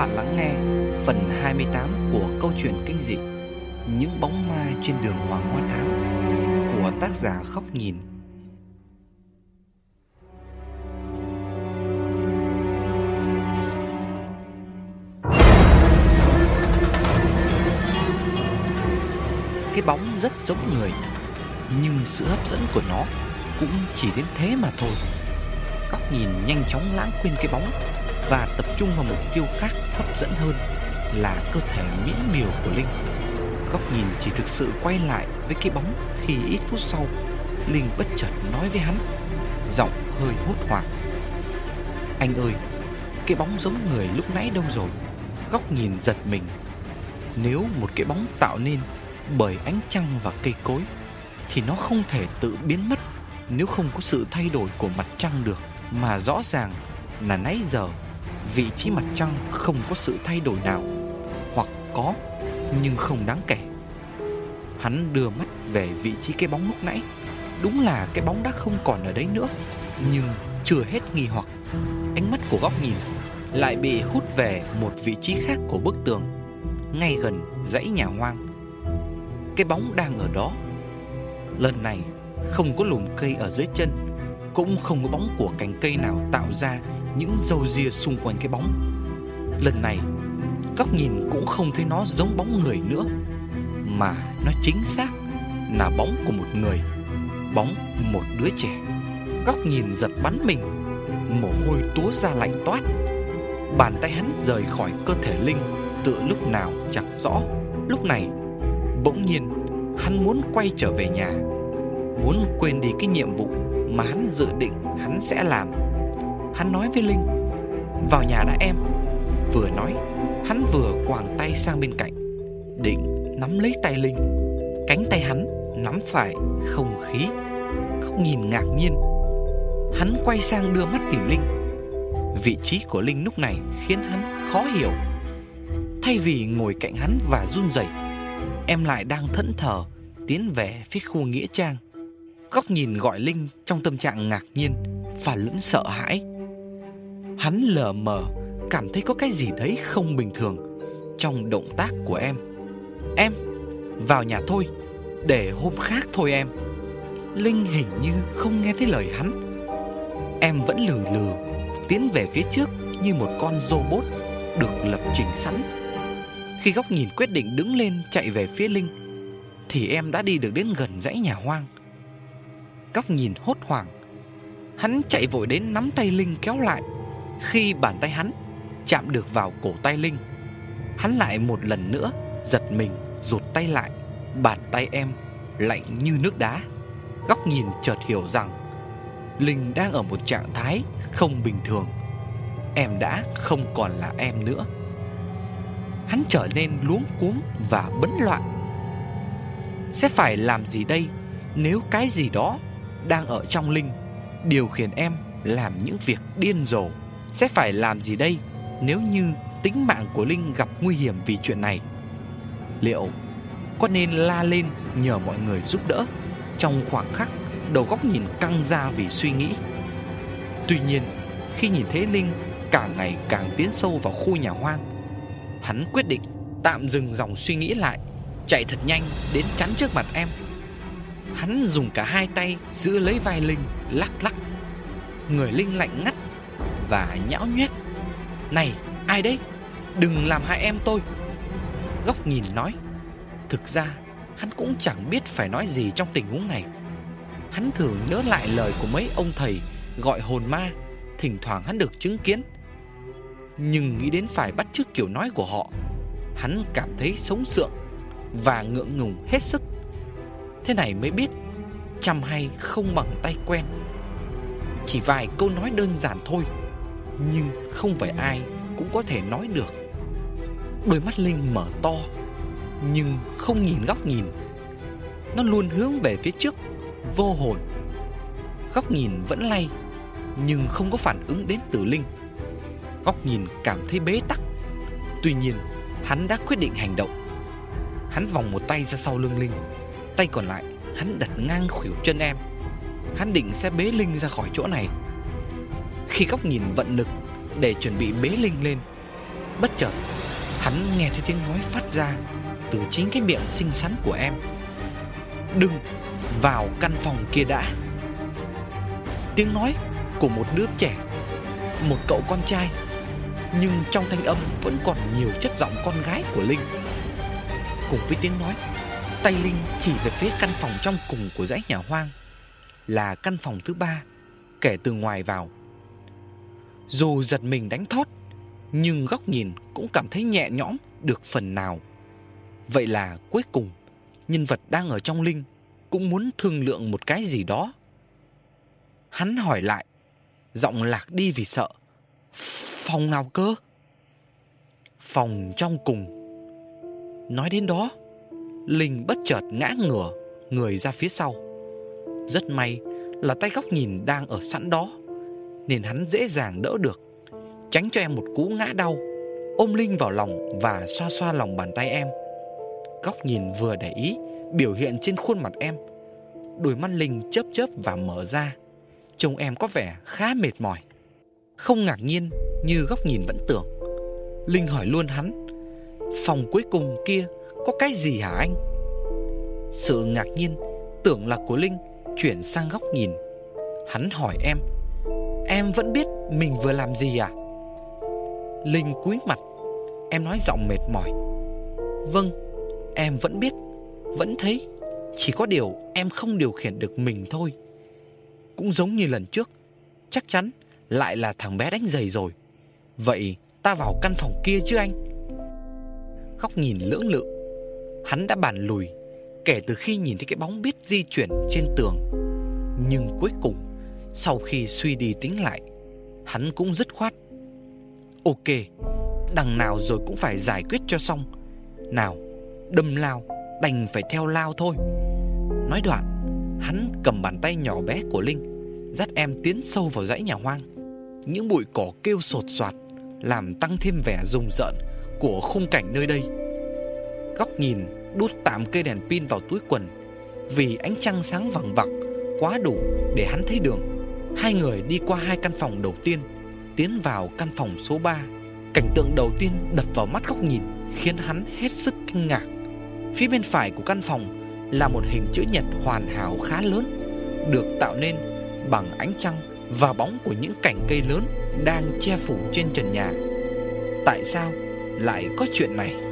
bạn lắng nghe phần 28 của câu chuyện kinh dị Những bóng ma trên đường Hoàng Hoa Thám của tác giả Khóc Nhìn. Cái bóng rất giống người, Nhưng sự hấp dẫn của nó cũng chỉ đến thế mà thôi khóc nhìn nhanh chóng lãng quên cái bóng và tập trung vào mục tiêu khác hấp dẫn hơn là cơ thể mỹ miều của Linh. Góc nhìn chỉ thực sự quay lại với cái bóng khi ít phút sau, Linh bất chợt nói với hắn, giọng hơi hốt hoảng. Anh ơi, cái bóng giống người lúc nãy đâu rồi? Góc nhìn giật mình. Nếu một cái bóng tạo nên bởi ánh trăng và cây cối, thì nó không thể tự biến mất nếu không có sự thay đổi của mặt trăng được. Mà rõ ràng là nãy giờ vị trí mặt trăng không có sự thay đổi nào, Hoặc có, nhưng không đáng kể. Hắn đưa mắt về vị trí cái bóng lúc nãy. Đúng là cái bóng đã không còn ở đấy nữa, Nhưng chưa hết nghi hoặc. Ánh mắt của góc nhìn Lại bị hút về một vị trí khác của bức tường, Ngay gần dãy nhà hoang. Cái bóng đang ở đó. Lần này không có lùm cây ở dưới chân cũng không có bóng của cành cây nào tạo ra những râu ria xung quanh cái bóng. Lần này, góc nhìn cũng không thấy nó giống bóng người nữa, mà nó chính xác là bóng của một người, bóng một đứa trẻ. Góc nhìn giật bắn mình, mồ hôi túa ra lạnh toát. Bàn tay hắn rời khỏi cơ thể Linh tự lúc nào chẳng rõ. Lúc này, bỗng nhiên hắn muốn quay trở về nhà, muốn quên đi cái nhiệm vụ mà hắn dự định hắn sẽ làm. Hắn nói với Linh Vào nhà đã em. Vừa nói Hắn vừa quàng tay sang bên cạnh Định nắm lấy tay Linh. Cánh tay hắn nắm phải không khí Không nhìn ngạc nhiên. Hắn quay sang đưa mắt tìm Linh. Vị trí của Linh lúc này khiến hắn khó hiểu. Thay vì ngồi cạnh hắn và run rẩy, Em lại đang thẫn thờ Tiến về phía khu nghĩa trang. Góc nhìn gọi Linh trong tâm trạng ngạc nhiên Và lẫn sợ hãi Hắn lờ mờ cảm thấy có cái gì đấy không bình thường trong động tác của em. Em, vào nhà thôi, để hôm khác thôi em. Linh hình như không nghe thấy lời hắn. Em vẫn lừ lừ tiến về phía trước như một con robot được lập trình sẵn. Khi góc nhìn quyết định đứng lên chạy về phía Linh, thì em đã đi được đến gần dãy nhà hoang. Góc nhìn hốt hoảng, hắn chạy vội đến nắm tay Linh kéo lại. Khi bàn tay hắn chạm được vào cổ tay Linh Hắn lại một lần nữa giật mình rụt tay lại. Bàn tay em lạnh như nước đá. Góc nhìn chợt hiểu rằng Linh đang ở một trạng thái không bình thường. Em đã không còn là em nữa. Hắn trở nên luống cuống và bấn loạn. Sẽ phải làm gì đây? Nếu cái gì đó đang ở trong Linh Điều khiển em làm những việc điên rồ sẽ phải làm gì đây nếu như tính mạng của Linh gặp nguy hiểm vì chuyện này? Liệu có nên la lên nhờ mọi người giúp đỡ? Trong khoảng khắc, đầu góc nhìn căng ra vì suy nghĩ. Tuy nhiên, khi nhìn thấy Linh càng ngày càng tiến sâu vào khu nhà hoang, hắn quyết định tạm dừng dòng suy nghĩ lại, chạy thật nhanh đến chắn trước mặt em. Hắn dùng cả hai tay giữ lấy vai Linh, lắc lắc. Người Linh lạnh ngắt và nhão nhoét. Này ai đấy? Đừng làm hại em tôi. Góc nhìn nói. Thực ra hắn cũng chẳng biết phải nói gì trong tình huống này. Hắn thường nhớ lại lời của mấy ông thầy Gọi hồn ma Thỉnh thoảng hắn được chứng kiến. Nhưng nghĩ đến phải bắt chước kiểu nói của họ Hắn cảm thấy sống sượng Và ngượng ngùng hết sức. Thế này mới biết, Chăm hay không bằng tay quen. Chỉ vài câu nói đơn giản thôi, nhưng không phải ai cũng có thể nói được. Đôi mắt Linh mở to, Nhưng không nhìn góc nhìn. Nó luôn hướng về phía trước, Vô hồn. Góc nhìn vẫn lay, Nhưng không có phản ứng đến từ Linh. Góc nhìn cảm thấy bế tắc. Tuy nhiên, Hắn đã quyết định hành động. Hắn vòng một tay ra sau lưng Linh. Tay còn lại, Hắn đặt ngang khuỷu chân em. Hắn định sẽ bế Linh ra khỏi chỗ này. Khi góc nhìn vận lực để chuẩn bị bế Linh lên, Bất chợt, Hắn nghe thấy tiếng nói phát ra Từ chính cái miệng xinh xắn của em. Đừng vào căn phòng kia đã. Tiếng nói của một đứa trẻ, Một cậu con trai, Nhưng trong thanh âm vẫn còn nhiều chất giọng con gái của Linh. Cùng với tiếng nói Tay Linh chỉ về phía căn phòng trong cùng của dãy nhà hoang Là căn phòng thứ ba Kể từ ngoài vào. Dù giật mình đánh thót, Nhưng góc nhìn cũng cảm thấy nhẹ nhõm được phần nào. Vậy là cuối cùng, Nhân vật đang ở trong Linh Cũng muốn thương lượng một cái gì đó. Hắn hỏi lại, Giọng lạc đi vì sợ, Phòng nào cơ? Phòng trong cùng. Nói đến đó Linh bất chợt ngã ngửa, Người ra phía sau. Rất may là tay góc nhìn đang ở sẵn đó, Nên hắn dễ dàng đỡ được, Tránh cho em một cú ngã đau, Ôm Linh vào lòng Và xoa xoa lòng bàn tay em. Góc nhìn vừa để ý, Biểu hiện trên khuôn mặt em. Đôi mắt Linh chớp chớp và mở ra, Trông em có vẻ khá mệt mỏi. Không ngạc nhiên như góc nhìn vẫn tưởng. Linh hỏi luôn hắn, Phòng cuối cùng kia có cái gì hả anh? Sự ngạc nhiên tưởng là của Linh chuyển sang góc nhìn. Hắn hỏi em Em vẫn biết mình vừa làm gì à? Linh cúi mặt Em nói giọng mệt mỏi. Vâng, em vẫn biết Vẫn thấy. Chỉ có điều em không điều khiển được mình thôi. Cũng giống như lần trước Chắc chắn lại là thằng bé đánh giày rồi. Vậy ta vào căn phòng kia chứ anh? Góc nhìn lưỡng lự Hắn đã bàn lùi, Kể từ khi nhìn thấy cái bóng biết di chuyển trên tường. Nhưng cuối cùng, Sau khi suy đi tính lại, Hắn cũng dứt khoát. Ok, Đằng nào rồi cũng phải giải quyết cho xong. Nào, Đâm lao, Đành phải theo lao thôi. Nói đoạn, Hắn cầm bàn tay nhỏ bé của Linh, Dắt em tiến sâu vào dãy nhà hoang. Những bụi cỏ kêu sột soạt, Làm tăng thêm vẻ rùng rợn Của khung cảnh nơi đây. Góc nhìn, đút tạm cây đèn pin vào túi quần. Vì ánh trăng sáng vằng vặc, Quá đủ để hắn thấy đường. Hai người đi qua hai căn phòng đầu tiên, Tiến vào căn phòng số 3 Cảnh tượng đầu tiên đập vào mắt góc nhìn, Khiến hắn hết sức kinh ngạc. Phía bên phải của căn phòng Là một hình chữ nhật hoàn hảo khá lớn, Được tạo nên bằng ánh trăng Và bóng của những cành cây lớn Đang che phủ trên trần nhà. Tại sao lại có chuyện này?